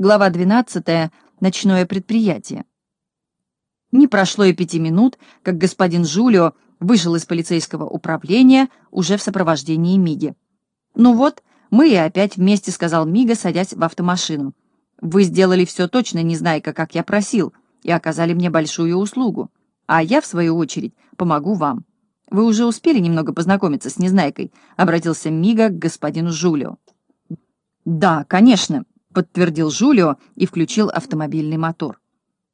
Глава 12. Ночное предприятие. Не прошло и пяти минут, как господин Жулио вышел из полицейского управления уже в сопровождении Миги. «Ну вот, мы и опять вместе», — сказал Мига, садясь в автомашину. «Вы сделали все точно, не Незнайка, как я просил, и оказали мне большую услугу. А я, в свою очередь, помогу вам. Вы уже успели немного познакомиться с Незнайкой?» — обратился Мига к господину Жулио. «Да, конечно», подтвердил Жулио и включил автомобильный мотор.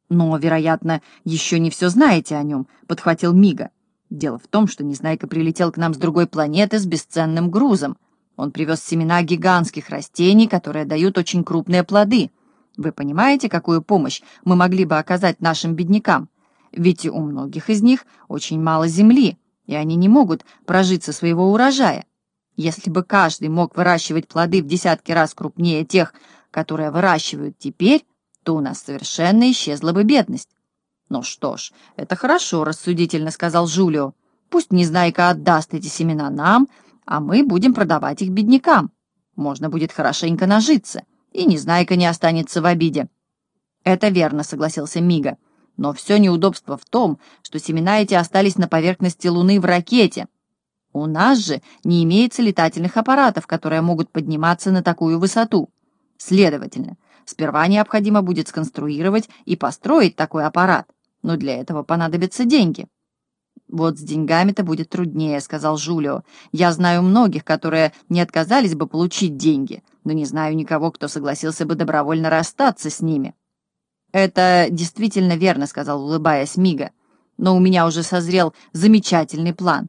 «Но, вероятно, еще не все знаете о нем», — подхватил Мига. «Дело в том, что Незнайка прилетел к нам с другой планеты с бесценным грузом. Он привез семена гигантских растений, которые дают очень крупные плоды. Вы понимаете, какую помощь мы могли бы оказать нашим беднякам? Ведь у многих из них очень мало земли, и они не могут прожить со своего урожая. Если бы каждый мог выращивать плоды в десятки раз крупнее тех, которые выращивают теперь, то у нас совершенно исчезла бы бедность. Ну что ж, это хорошо, рассудительно сказал Жулио. Пусть Незнайка отдаст эти семена нам, а мы будем продавать их беднякам. Можно будет хорошенько нажиться, и Незнайка не останется в обиде. Это верно, согласился Мига. Но все неудобство в том, что семена эти остались на поверхности Луны в ракете. У нас же не имеется летательных аппаратов, которые могут подниматься на такую высоту. Следовательно, сперва необходимо будет сконструировать и построить такой аппарат, но для этого понадобятся деньги. «Вот с деньгами-то будет труднее», — сказал Жулио. «Я знаю многих, которые не отказались бы получить деньги, но не знаю никого, кто согласился бы добровольно расстаться с ними». «Это действительно верно», — сказал, улыбаясь Мига. «Но у меня уже созрел замечательный план.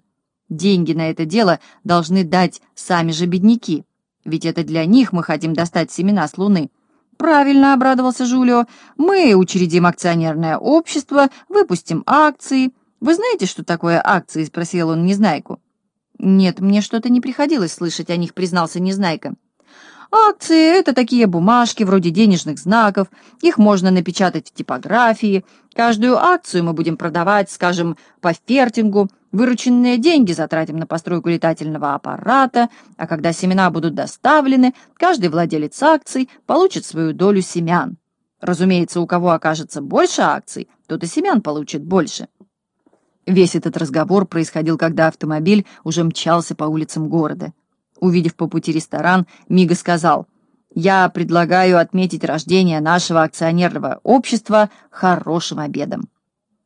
Деньги на это дело должны дать сами же бедняки. Ведь это для них мы хотим достать семена с Луны. Правильно, обрадовался Жулио. Мы учредим акционерное общество, выпустим акции. Вы знаете, что такое акции? спросил он Незнайку. Нет, мне что-то не приходилось слышать о них, признался Незнайка. Акции — это такие бумажки, вроде денежных знаков. Их можно напечатать в типографии. Каждую акцию мы будем продавать, скажем, по фертингу. Вырученные деньги затратим на постройку летательного аппарата, а когда семена будут доставлены, каждый владелец акций получит свою долю семян. Разумеется, у кого окажется больше акций, тот и семян получит больше. Весь этот разговор происходил, когда автомобиль уже мчался по улицам города. Увидев по пути ресторан, Мига сказал, «Я предлагаю отметить рождение нашего акционерного общества хорошим обедом».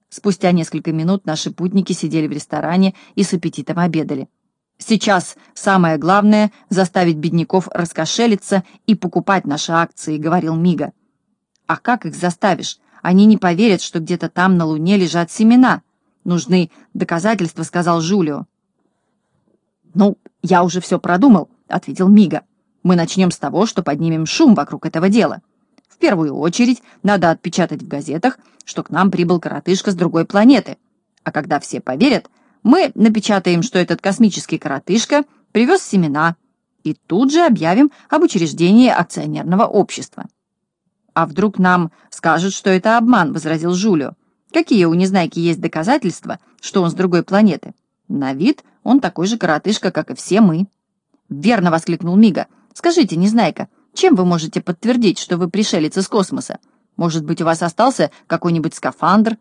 Спустя несколько минут наши путники сидели в ресторане и с аппетитом обедали. «Сейчас самое главное — заставить бедняков раскошелиться и покупать наши акции», — говорил Мига. «А как их заставишь? Они не поверят, что где-то там на Луне лежат семена. Нужны доказательства», — сказал Жулио. «Ну, я уже все продумал», — ответил Мига. «Мы начнем с того, что поднимем шум вокруг этого дела. Первую очередь надо отпечатать в газетах, что к нам прибыл коротышка с другой планеты. А когда все поверят, мы напечатаем, что этот космический коротышка привез семена, и тут же объявим об учреждении акционерного общества». «А вдруг нам скажут, что это обман?» — возразил Жулио. «Какие у Незнайки есть доказательства, что он с другой планеты?» На вид он такой же коротышка, как и все мы. «Верно!» — воскликнул Мига. «Скажите, Незнайка, чем вы можете подтвердить, что вы пришелец из космоса? Может быть, у вас остался какой-нибудь скафандр?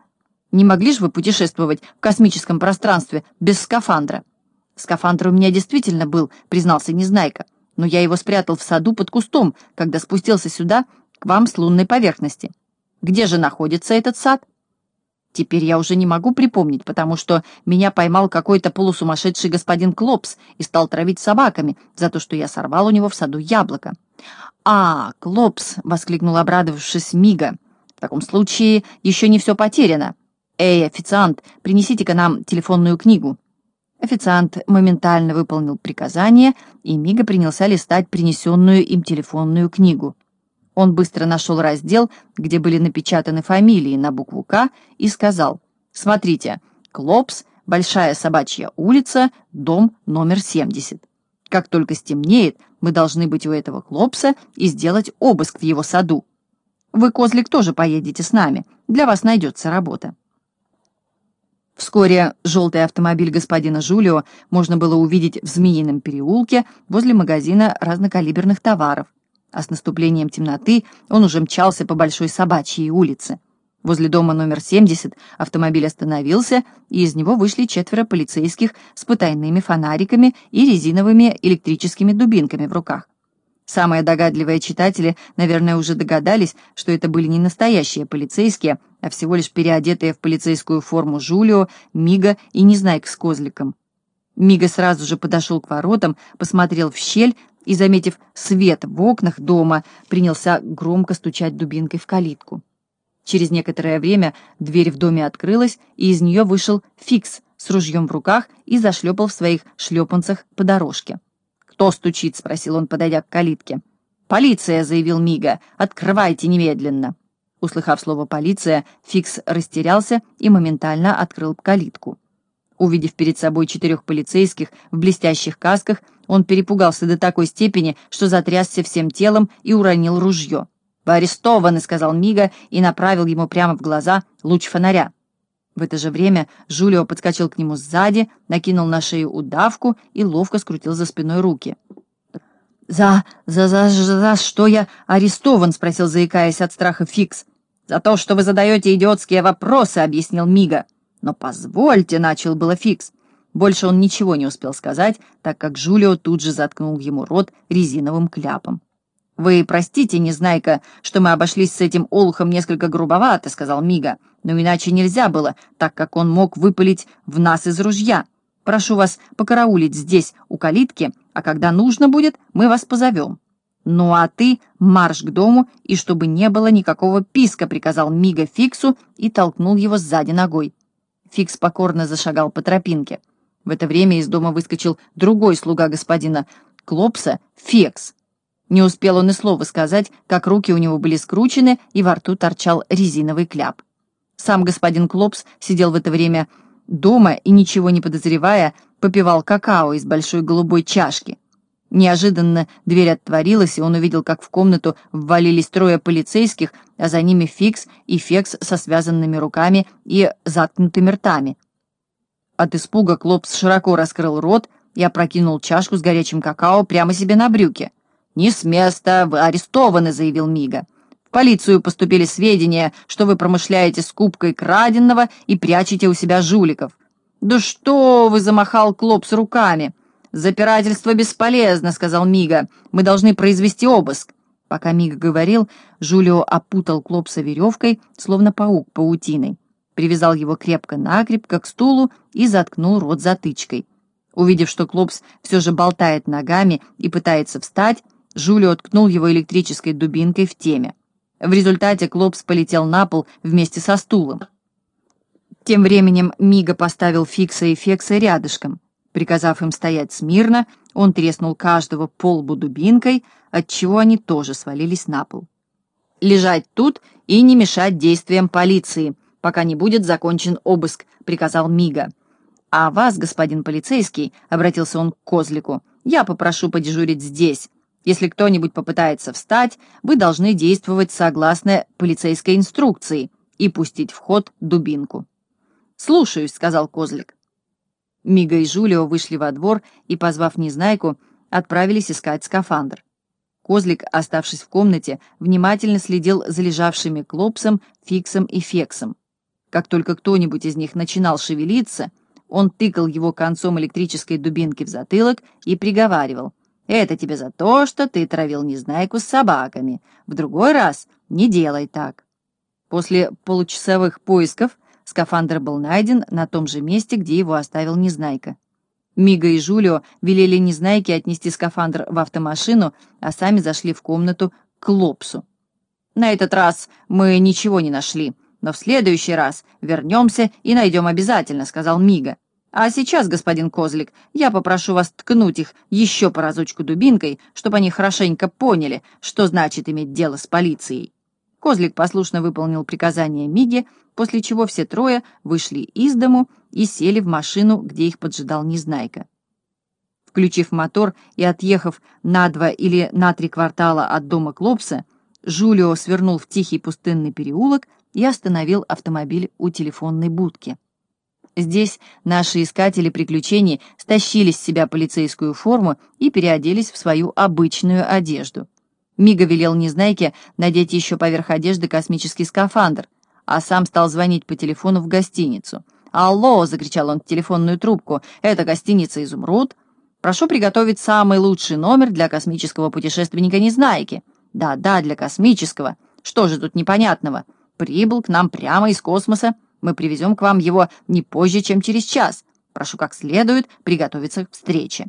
Не могли же вы путешествовать в космическом пространстве без скафандра?» «Скафандр у меня действительно был», — признался Незнайка. «Но я его спрятал в саду под кустом, когда спустился сюда, к вам с лунной поверхности. Где же находится этот сад?» Теперь я уже не могу припомнить, потому что меня поймал какой-то полусумасшедший господин Клопс и стал травить собаками за то, что я сорвал у него в саду яблоко. «А, Клопс!» — воскликнул, обрадовавшись Мига. «В таком случае еще не все потеряно. Эй, официант, принесите-ка нам телефонную книгу». Официант моментально выполнил приказание, и Мига принялся листать принесенную им телефонную книгу. Он быстро нашел раздел, где были напечатаны фамилии на букву «К» и сказал «Смотрите, Клопс, Большая Собачья улица, дом номер 70. Как только стемнеет, мы должны быть у этого Клопса и сделать обыск в его саду. Вы, Козлик, тоже поедете с нами, для вас найдется работа». Вскоре желтый автомобиль господина Жулио можно было увидеть в Змеином переулке возле магазина разнокалиберных товаров. а с наступлением темноты он уже мчался по Большой Собачьей улице. Возле дома номер 70 автомобиль остановился, и из него вышли четверо полицейских с потайными фонариками и резиновыми электрическими дубинками в руках. Самые догадливые читатели, наверное, уже догадались, что это были не настоящие полицейские, а всего лишь переодетые в полицейскую форму Жулио, Мига и Незнайка с козликом. Мига сразу же подошел к воротам, посмотрел в щель и, заметив свет в окнах дома, принялся громко стучать дубинкой в калитку. Через некоторое время дверь в доме открылась, и из нее вышел Фикс с ружьем в руках и зашлепал в своих шлепанцах по дорожке. «Кто стучит?» — спросил он, подойдя к калитке. «Полиция!» — заявил Мига. «Открывайте немедленно!» Услыхав слово «полиция», Фикс растерялся и моментально открыл калитку. Увидев перед собой четырех полицейских в блестящих касках, он перепугался до такой степени, что затрясся всем телом и уронил ружье. «Вы арестованы», — сказал Мига и направил ему прямо в глаза луч фонаря. В это же время Жулио подскочил к нему сзади, накинул на шею удавку и ловко скрутил за спиной руки. «За... за... за... за что я арестован?» — спросил, заикаясь от страха Фикс. «За то, что вы задаете идиотские вопросы», — объяснил Мига. «Но позвольте», — начал было Фикс. Больше он ничего не успел сказать, так как Жулио тут же заткнул ему рот резиновым кляпом. «Вы простите, Незнайка, что мы обошлись с этим олухом несколько грубовато», — сказал Мига. «Но иначе нельзя было, так как он мог выпалить в нас из ружья. Прошу вас покараулить здесь, у калитки, а когда нужно будет, мы вас позовем». «Ну а ты марш к дому, и чтобы не было никакого писка», — приказал Мига Фиксу и толкнул его сзади ногой. Фикс покорно зашагал по тропинке. В это время из дома выскочил другой слуга господина Клопса, Фекс. Не успел он и слова сказать, как руки у него были скручены, и во рту торчал резиновый кляп. Сам господин Клопс сидел в это время дома и, ничего не подозревая, попивал какао из большой голубой чашки. Неожиданно дверь отворилась, и он увидел, как в комнату ввалились трое полицейских, а за ними Фикс и Фекс со связанными руками и заткнутыми ртами. От испуга Клопс широко раскрыл рот и опрокинул чашку с горячим какао прямо себе на брюки. «Не с места, вы арестованы», — заявил Мига. «В полицию поступили сведения, что вы промышляете скупкой краденного и прячете у себя жуликов». «Да что вы!» — замахал Клопс руками. «Запирательство бесполезно», — сказал Мига. «Мы должны произвести обыск». Пока Мига говорил, Жулио опутал Клопса веревкой, словно паук паутиной. Привязал его крепко-накрепко к стулу и заткнул рот затычкой. Увидев, что Клопс все же болтает ногами и пытается встать, Жулио ткнул его электрической дубинкой в теме. В результате Клопс полетел на пол вместе со стулом. Тем временем Мига поставил Фикса и Фекса рядышком. Приказав им стоять смирно, он треснул каждого по лбу дубинкой, отчего они тоже свалились на пол. «Лежать тут и не мешать действиям полиции, пока не будет закончен обыск», — приказал Мига. «А вас, господин полицейский», — обратился он к Козлику, — «я попрошу подежурить здесь. Если кто-нибудь попытается встать, вы должны действовать согласно полицейской инструкции и пустить в ход дубинку. «Слушаюсь», — сказал Козлик. Мига и Жулио вышли во двор и, позвав Незнайку, отправились искать скафандр. Козлик, оставшись в комнате, внимательно следил за лежавшими Клопсом, Фиксом и Фексом. Как только кто-нибудь из них начинал шевелиться, он тыкал его концом электрической дубинки в затылок и приговаривал — это тебе за то, что ты травил Незнайку с собаками. В другой раз не делай так. После получасовых поисков скафандр был найден на том же месте, где его оставил Незнайка. Мига и Жулио велели Незнайке отнести скафандр в автомашину, а сами зашли в комнату к Лопсу. «На этот раз мы ничего не нашли, но в следующий раз вернемся и найдем обязательно», — сказал Мига. А сейчас, господин Козлик, я попрошу вас ткнуть их еще по разочку дубинкой, чтобы они хорошенько поняли, что значит иметь дело с полицией. Козлик послушно выполнил приказание Миги, после чего все трое вышли из дому и сели в машину, где их поджидал Незнайка. Включив мотор и отъехав на два или на три квартала от дома Клопса, Жулио свернул в тихий пустынный переулок и остановил автомобиль у телефонной будки. Здесь наши искатели приключений стащили с себя полицейскую форму и переоделись в свою обычную одежду. Мига велел Незнайке надеть еще поверх одежды космический скафандр, а сам стал звонить по телефону в гостиницу. «Алло!» — закричал он в телефонную трубку. «Это гостиница «Изумруд». Прошу приготовить самый лучший номер для космического путешественника Незнайки. Да-да, для космического. Что же тут непонятного? Прибыл к нам прямо из космоса. Мы привезем к вам его не позже, чем через час. Прошу как следует приготовиться к встрече».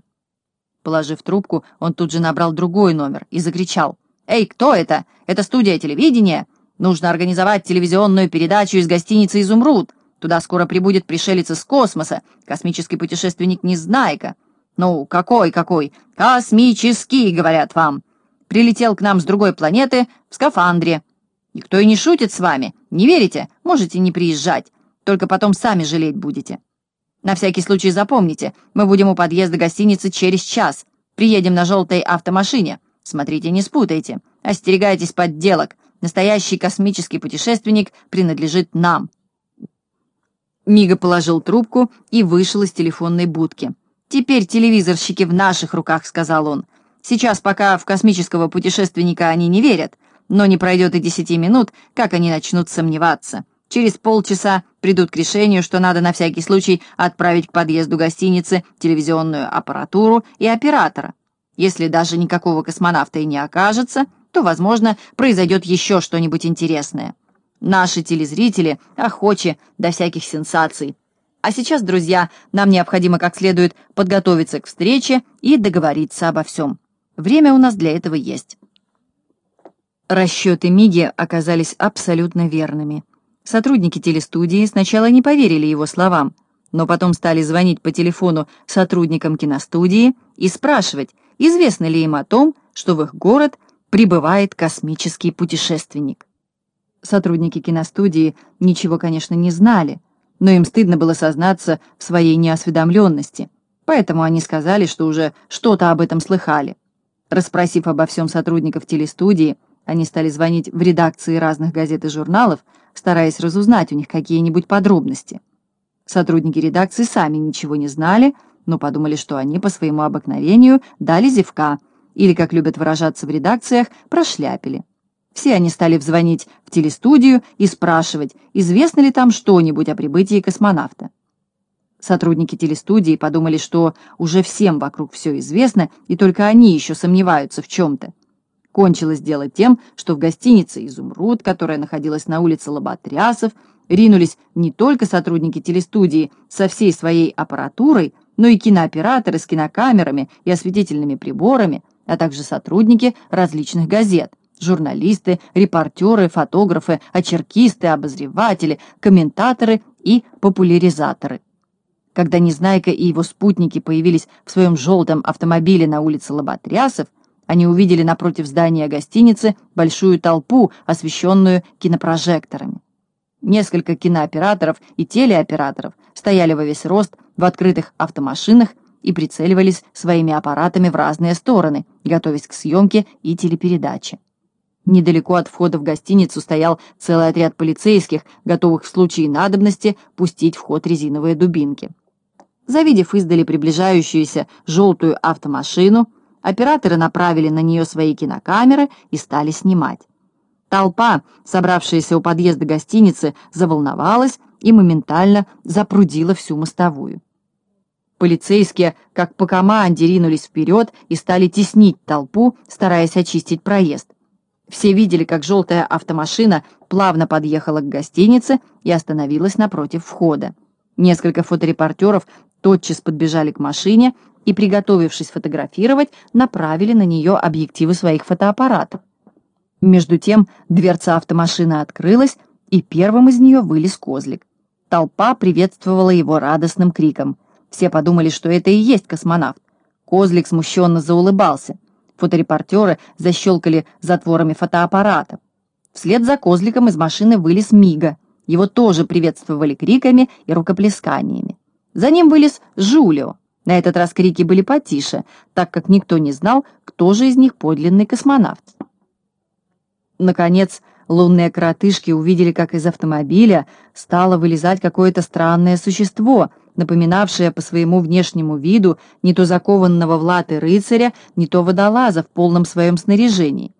Положив трубку, он тут же набрал другой номер и закричал. «Эй, кто это? Это студия телевидения? Нужно организовать телевизионную передачу из гостиницы «Изумруд». Туда скоро прибудет пришелец из космоса, космический путешественник Незнайка. Ну, какой, какой? Космический, говорят вам. Прилетел к нам с другой планеты в скафандре. Никто и не шутит с вами. Не верите? Можете не приезжать. Только потом сами жалеть будете. На всякий случай запомните, мы будем у подъезда гостиницы через час. Приедем на желтой автомашине. Смотрите, не спутайте. Остерегайтесь подделок. Настоящий космический путешественник принадлежит нам. Мига положил трубку и вышел из телефонной будки. «Теперь телевизорщики в наших руках», — сказал он. «Сейчас пока в космического путешественника они не верят, но не пройдет и десяти минут, как они начнут сомневаться. Через полчаса придут к решению, что надо на всякий случай отправить к подъезду гостиницы телевизионную аппаратуру и оператора. Если даже никакого космонавта и не окажется, то, возможно, произойдет еще что-нибудь интересное. Наши телезрители охочи до всяких сенсаций. А сейчас, друзья, нам необходимо как следует подготовиться к встрече и договориться обо всем. Время у нас для этого есть. Расчеты Миги оказались абсолютно верными. Сотрудники телестудии сначала не поверили его словам, но потом стали звонить по телефону сотрудникам киностудии и спрашивать, известно ли им о том, что в их город прибывает космический путешественник. Сотрудники киностудии ничего, конечно, не знали, но им стыдно было сознаться в своей неосведомленности, поэтому они сказали, что уже что-то об этом слыхали. Расспросив обо всем сотрудников телестудии, они стали звонить в редакции разных газет и журналов, стараясь разузнать у них какие-нибудь подробности. Сотрудники редакции сами ничего не знали, но подумали, что они по своему обыкновению дали зевка, или, как любят выражаться в редакциях, прошляпили. Все они стали взвонить в телестудию и спрашивать, известно ли там что-нибудь о прибытии космонавта. Сотрудники телестудии подумали, что уже всем вокруг все известно, и только они еще сомневаются в чем-то. Кончилось дело тем, что в гостинице «Изумруд», которая находилась на улице Лоботрясов, ринулись не только сотрудники телестудии со всей своей аппаратурой, но и кинооператоры с кинокамерами и осветительными приборами, а также сотрудники различных газет, журналисты, репортеры, фотографы, очеркисты, обозреватели, комментаторы и популяризаторы. Когда Незнайка и его спутники появились в своем желтом автомобиле на улице Лоботрясов, они увидели напротив здания гостиницы большую толпу, освещенную кинопрожекторами. Несколько кинооператоров и телеоператоров стояли во весь рост в открытых автомашинах и прицеливались своими аппаратами в разные стороны, готовясь к съемке и телепередаче. Недалеко от входа в гостиницу стоял целый отряд полицейских, готовых в случае надобности пустить в ход резиновые дубинки. Завидев издали приближающуюся желтую автомашину, Операторы направили на нее свои кинокамеры и стали снимать. Толпа, собравшаяся у подъезда гостиницы, заволновалась и моментально запрудила всю мостовую. Полицейские, как по команде, ринулись вперед и стали теснить толпу, стараясь очистить проезд. Все видели, как желтая автомашина плавно подъехала к гостинице и остановилась напротив входа. Несколько фоторепортеров тотчас подбежали к машине и, приготовившись фотографировать, направили на нее объективы своих фотоаппаратов. Между тем дверца автомашины открылась, и первым из нее вылез козлик. Толпа приветствовала его радостным криком. Все подумали, что это и есть космонавт. Козлик смущенно заулыбался. Фоторепортеры защелкали затворами фотоаппаратов. Вслед за козликом из машины вылез Мига. Его тоже приветствовали криками и рукоплесканиями. За ним вылез Жулио. На этот раз крики были потише, так как никто не знал, кто же из них подлинный космонавт. Наконец, лунные коротышки увидели, как из автомобиля стало вылезать какое-то странное существо, напоминавшее по своему внешнему виду не то закованного в латы рыцаря, не то водолаза в полном своем снаряжении.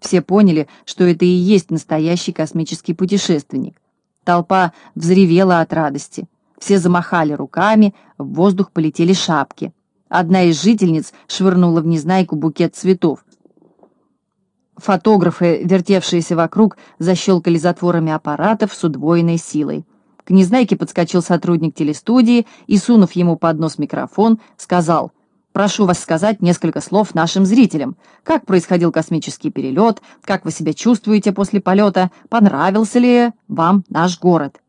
Все поняли, что это и есть настоящий космический путешественник. Толпа взревела от радости. Все замахали руками, в воздух полетели шапки. Одна из жительниц швырнула в Незнайку букет цветов. Фотографы, вертевшиеся вокруг, защелкали затворами аппаратов с удвоенной силой. К Незнайке подскочил сотрудник телестудии и, сунув ему под нос микрофон, сказал «Прошу вас сказать несколько слов нашим зрителям. Как происходил космический перелет? Как вы себя чувствуете после полета? Понравился ли вам наш город?»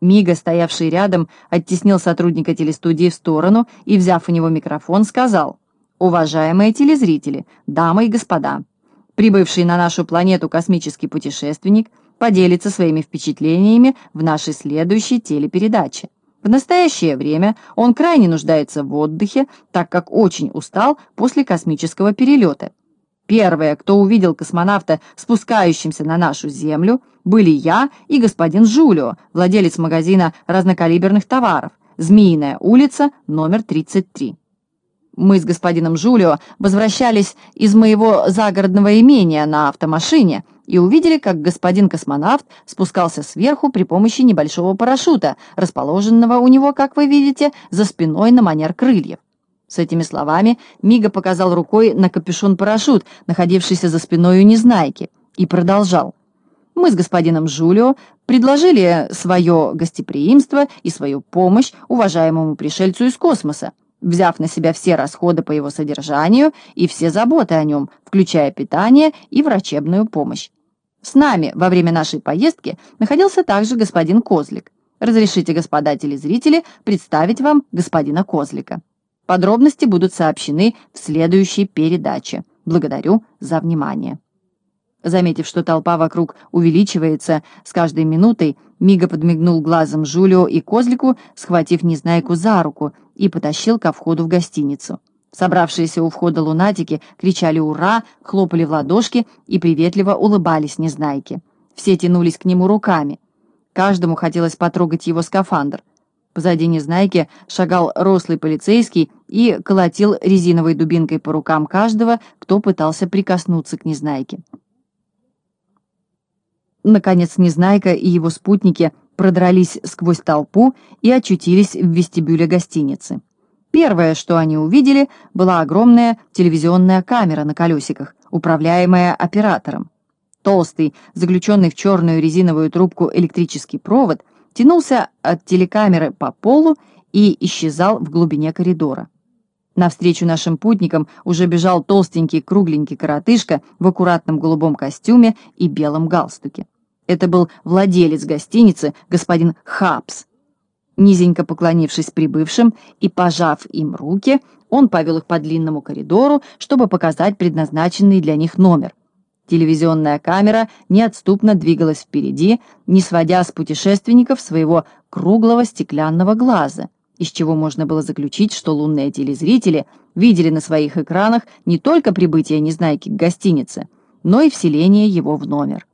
Мига, стоявший рядом, оттеснил сотрудника телестудии в сторону и, взяв у него микрофон, сказал «Уважаемые телезрители, дамы и господа, Прибывший на нашу планету космический путешественник поделится своими впечатлениями в нашей следующей телепередаче. В настоящее время он крайне нуждается в отдыхе, так как очень устал после космического перелета. Первые, кто увидел космонавта, спускающимся на нашу Землю, были я и господин Жулио, владелец магазина разнокалиберных товаров, Змеиная улица, номер 33. Мы с господином Жулио возвращались из моего загородного имения на автомашине и увидели, как господин космонавт спускался сверху при помощи небольшого парашюта, расположенного у него, как вы видите, за спиной на манер крыльев. С этими словами Мига показал рукой на капюшон-парашют, находившийся за спиной у Незнайки, и продолжал. Мы с господином Жулио предложили свое гостеприимство и свою помощь уважаемому пришельцу из космоса, взяв на себя все расходы по его содержанию и все заботы о нем, включая питание и врачебную помощь. С нами во время нашей поездки находился также господин Козлик. Разрешите, господа телезрители, представить вам господина Козлика. Подробности будут сообщены в следующей передаче. Благодарю за внимание. Заметив, что толпа вокруг увеличивается с каждой минутой, Мига подмигнул глазом Жулио и Козлику, схватив Незнайку за руку, и потащил ко входу в гостиницу. Собравшиеся у входа лунатики кричали «Ура!», хлопали в ладошки и приветливо улыбались Незнайке. Все тянулись к нему руками. Каждому хотелось потрогать его скафандр. Позади Незнайки шагал рослый полицейский и колотил резиновой дубинкой по рукам каждого, кто пытался прикоснуться к Незнайке. Наконец Незнайка и его спутники продрались сквозь толпу и очутились в вестибюле гостиницы. Первое, что они увидели, была огромная телевизионная камера на колесиках, управляемая оператором. Толстый, заключенный в черную резиновую трубку электрический провод, тянулся от телекамеры по полу и исчезал в глубине коридора. Навстречу нашим путникам уже бежал толстенький кругленький коротышка в аккуратном голубом костюме и белом галстуке. Это был владелец гостиницы, господин Хапс. Низенько поклонившись прибывшим и пожав им руки, он повел их по длинному коридору, чтобы показать предназначенный для них номер. Телевизионная камера неотступно двигалась впереди, не сводя с путешественников своего круглого стеклянного глаза — из чего можно было заключить, что лунные телезрители видели на своих экранах не только прибытие Незнайки к гостинице, но и вселение его в номер.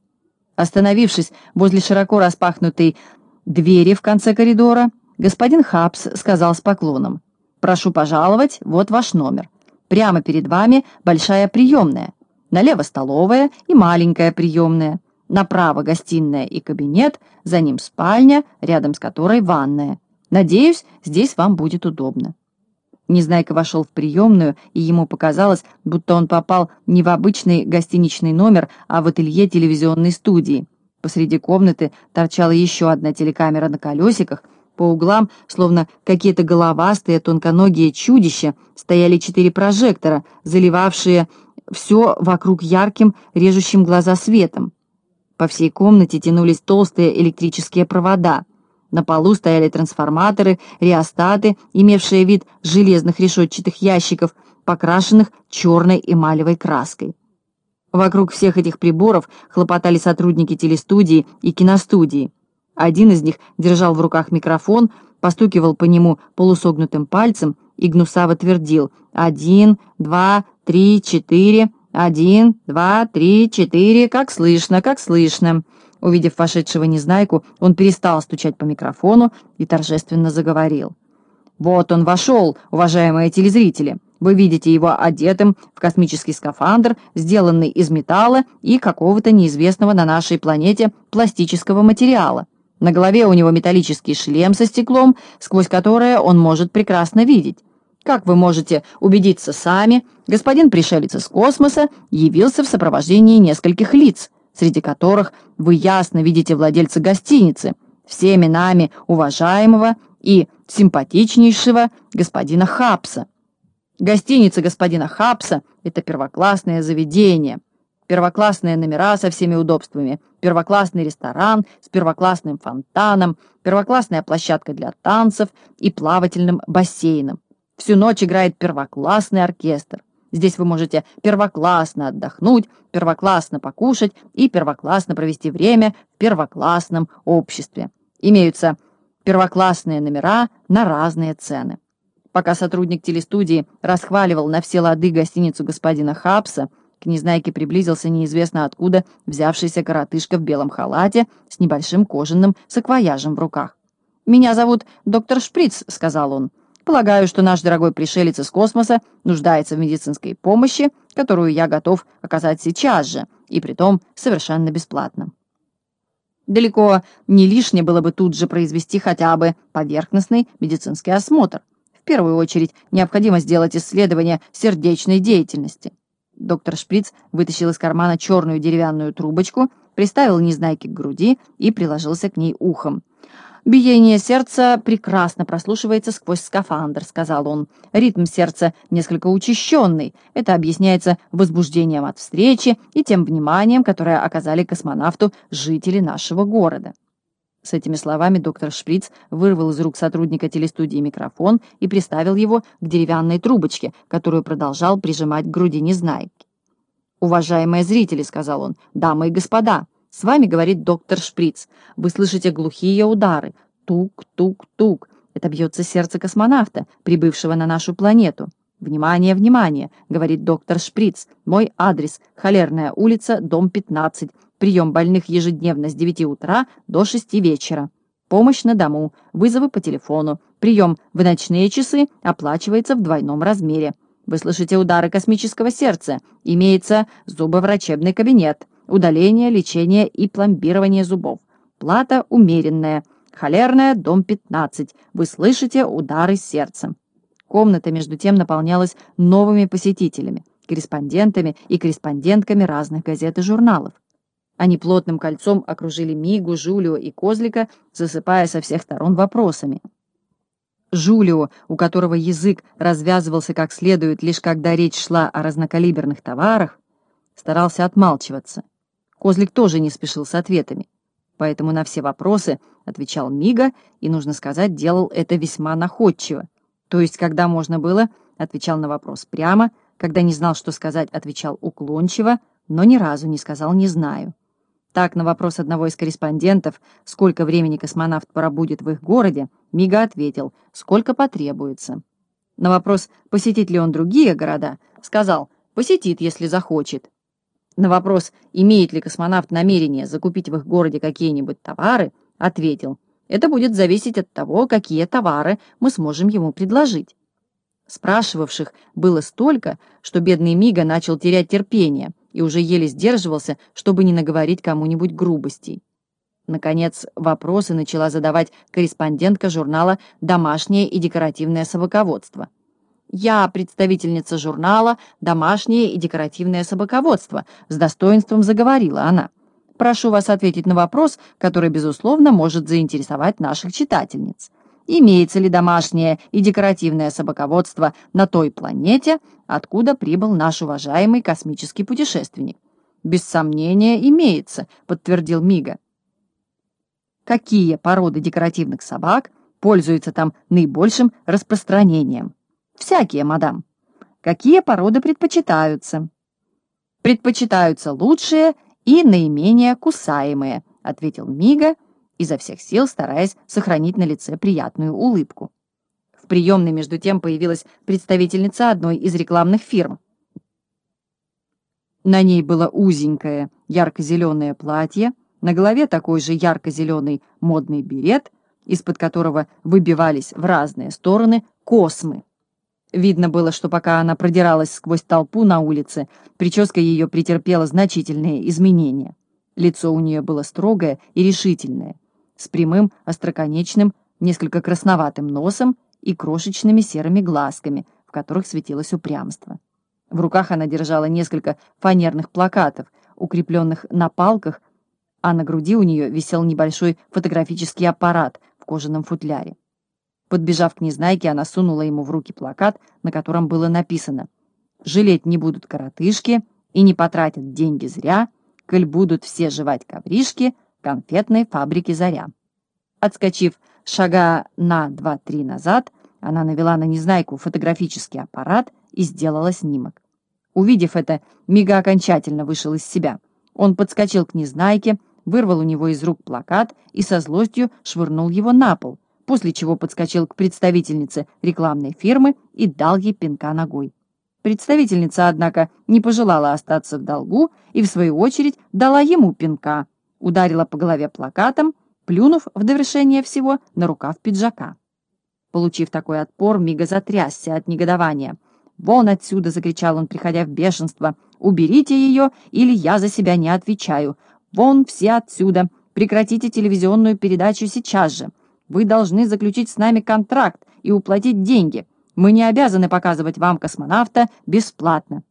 Остановившись возле широко распахнутой двери в конце коридора, господин Хабс сказал с поклоном, «Прошу пожаловать, вот ваш номер. Прямо перед вами большая приемная, налево столовая и маленькая приемная, направо гостиная и кабинет, за ним спальня, рядом с которой ванная». Надеюсь, здесь вам будет удобно». Незнайка вошел в приемную, и ему показалось, будто он попал не в обычный гостиничный номер, а в ателье телевизионной студии. Посреди комнаты торчала еще одна телекамера на колесиках, по углам, словно какие-то головастые тонконогие чудища, стояли четыре прожектора, заливавшие все вокруг ярким, режущим глаза светом. По всей комнате тянулись толстые электрические провода — на полу стояли трансформаторы, реостаты, имевшие вид железных решетчатых ящиков, покрашенных черной эмалевой краской. Вокруг всех этих приборов хлопотали сотрудники телестудии и киностудии. Один из них держал в руках микрофон, постукивал по нему полусогнутым пальцем и гнусаво твердил «Один, два, три, четыре, один, два, три, четыре, как слышно, как слышно». Увидев вошедшего Незнайку, он перестал стучать по микрофону и торжественно заговорил. «Вот он вошел, уважаемые телезрители. Вы видите его одетым в космический скафандр, сделанный из металла и какого-то неизвестного на нашей планете пластического материала. На голове у него металлический шлем со стеклом, сквозь которое он может прекрасно видеть. Как вы можете убедиться сами, господин пришелец из космоса явился в сопровождении нескольких лиц, среди которых вы ясно видите владельца гостиницы, всеми нами уважаемого и симпатичнейшего господина Хапса. Гостиница господина Хапса — это первоклассное заведение, первоклассные номера со всеми удобствами, первоклассный ресторан с первоклассным фонтаном, первоклассная площадка для танцев и плавательным бассейном. Всю ночь играет первоклассный оркестр. Здесь вы можете первоклассно отдохнуть, первоклассно покушать и первоклассно провести время в первоклассном обществе. Имеются первоклассные номера на разные цены. Пока сотрудник телестудии расхваливал на все лады гостиницу господина Хапса, к Незнайке приблизился неизвестно откуда взявшийся коротышка в белом халате с небольшим кожаным саквояжем в руках. «Меня зовут доктор Шприц», — сказал он. Полагаю, что наш дорогой пришелец из космоса нуждается в медицинской помощи, которую я готов оказать сейчас же, и притом совершенно бесплатно. Далеко не лишнее было бы тут же произвести хотя бы поверхностный медицинский осмотр. В первую очередь необходимо сделать исследование сердечной деятельности. Доктор Шприц вытащил из кармана черную деревянную трубочку, приставил Незнайки к груди и приложился к ней ухом. «Биение сердца прекрасно прослушивается сквозь скафандр», — сказал он. «Ритм сердца несколько учащенный. Это объясняется возбуждением от встречи и тем вниманием, которое оказали космонавту жители нашего города». С этими словами доктор Шприц вырвал из рук сотрудника телестудии микрофон и приставил его к деревянной трубочке, которую продолжал прижимать к груди Незнайки. «Уважаемые зрители», — сказал он, — «дамы и господа», с вами говорит доктор Шприц. Вы слышите глухие удары. Тук-тук-тук. Это бьется сердце космонавта, прибывшего на нашу планету. «Внимание, внимание!» — говорит доктор Шприц. «Мой адрес — Холерная улица, дом 15. Прием больных ежедневно с 9 утра до 6 вечера. Помощь на дому, вызовы по телефону. Прием в ночные часы оплачивается в двойном размере. Вы слышите удары космического сердца. Имеется зубоврачебный кабинет удаление, лечение и пломбирование зубов. Плата умеренная. Холерная, дом 15. Вы слышите удары сердца. Комната, между тем, наполнялась новыми посетителями, корреспондентами и корреспондентками разных газет и журналов. Они плотным кольцом окружили Мигу, Жулио и Козлика, засыпая со всех сторон вопросами. Жулио, у которого язык развязывался как следует, лишь когда речь шла о разнокалиберных товарах, старался отмалчиваться. Козлик тоже не спешил с ответами, поэтому на все вопросы отвечал Мига и, нужно сказать, делал это весьма находчиво. То есть, когда можно было, отвечал на вопрос прямо, когда не знал, что сказать, отвечал уклончиво, но ни разу не сказал «не знаю». Так, на вопрос одного из корреспондентов, сколько времени космонавт пробудет в их городе, Мига ответил, сколько потребуется. На вопрос, посетит ли он другие города, сказал, посетит, если захочет. На вопрос, имеет ли космонавт намерение закупить в их городе какие-нибудь товары, ответил, это будет зависеть от того, какие товары мы сможем ему предложить. Спрашивавших было столько, что бедный Мига начал терять терпение и уже еле сдерживался, чтобы не наговорить кому-нибудь грубостей. Наконец, вопросы начала задавать корреспондентка журнала «Домашнее и декоративное собаководство». Я представительница журнала «Домашнее и декоративное собаководство», с достоинством заговорила она. Прошу вас ответить на вопрос, который, безусловно, может заинтересовать наших читательниц. Имеется ли домашнее и декоративное собаководство на той планете, откуда прибыл наш уважаемый космический путешественник? Без сомнения, имеется, подтвердил Мига. Какие породы декоративных собак пользуются там наибольшим распространением? Всякие, мадам. Какие породы предпочитаются? Предпочитаются лучшие и наименее кусаемые, ответил Мига, изо всех сил стараясь сохранить на лице приятную улыбку. В приемной, между тем, появилась представительница одной из рекламных фирм. На ней было узенькое ярко-зеленое платье, на голове такой же ярко-зеленый модный берет, из-под которого выбивались в разные стороны космы. Видно было, что пока она продиралась сквозь толпу на улице, прическа ее претерпела значительные изменения. Лицо у нее было строгое и решительное, с прямым, остроконечным, несколько красноватым носом и крошечными серыми глазками, в которых светилось упрямство. В руках она держала несколько фанерных плакатов, укрепленных на палках, а на груди у нее висел небольшой фотографический аппарат в кожаном футляре. Подбежав к Незнайке, она сунула ему в руки плакат, на котором было написано «Жалеть не будут коротышки и не потратят деньги зря, коль будут все жевать ковришки конфетной фабрики «Заря». Отскочив шага на два-три назад, она навела на Незнайку фотографический аппарат и сделала снимок. Увидев это, Мига окончательно вышел из себя. Он подскочил к Незнайке, вырвал у него из рук плакат и со злостью швырнул его на пол, после чего подскочил к представительнице рекламной фирмы и дал ей пинка ногой. Представительница, однако, не пожелала остаться в долгу и, в свою очередь, дала ему пинка, ударила по голове плакатом, плюнув в довершение всего на рукав пиджака. Получив такой отпор, Мига затрясся от негодования. «Вон отсюда!» — закричал он, приходя в бешенство. «Уберите ее, или я за себя не отвечаю! Вон все отсюда! Прекратите телевизионную передачу сейчас же! Вы должны заключить с нами контракт и уплатить деньги. Мы не обязаны показывать вам космонавта бесплатно».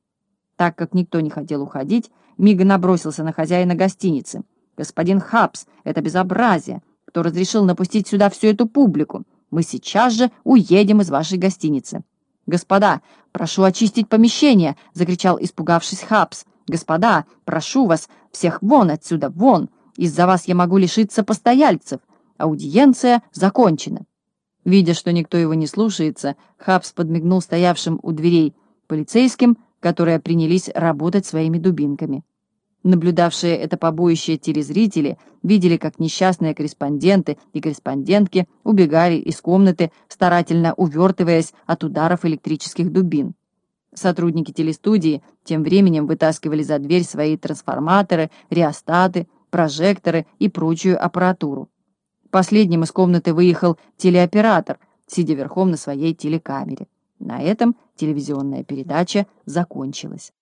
Так как никто не хотел уходить, Мига набросился на хозяина гостиницы. «Господин Хабс, это безобразие! Кто разрешил напустить сюда всю эту публику? Мы сейчас же уедем из вашей гостиницы». «Господа, прошу очистить помещение!» — закричал, испугавшись Хабс. «Господа, прошу вас, всех вон отсюда, вон! Из-за вас я могу лишиться постояльцев!» Аудиенция закончена. Видя, что никто его не слушается, Хабс подмигнул стоявшим у дверей полицейским, которые принялись работать своими дубинками. Наблюдавшие это побоище телезрители видели, как несчастные корреспонденты и корреспондентки убегали из комнаты, старательно увертываясь от ударов электрических дубин. Сотрудники телестудии тем временем вытаскивали за дверь свои трансформаторы, реостаты, прожекторы и прочую аппаратуру. Последним из комнаты выехал телеоператор, сидя верхом на своей телекамере. На этом телевизионная передача закончилась.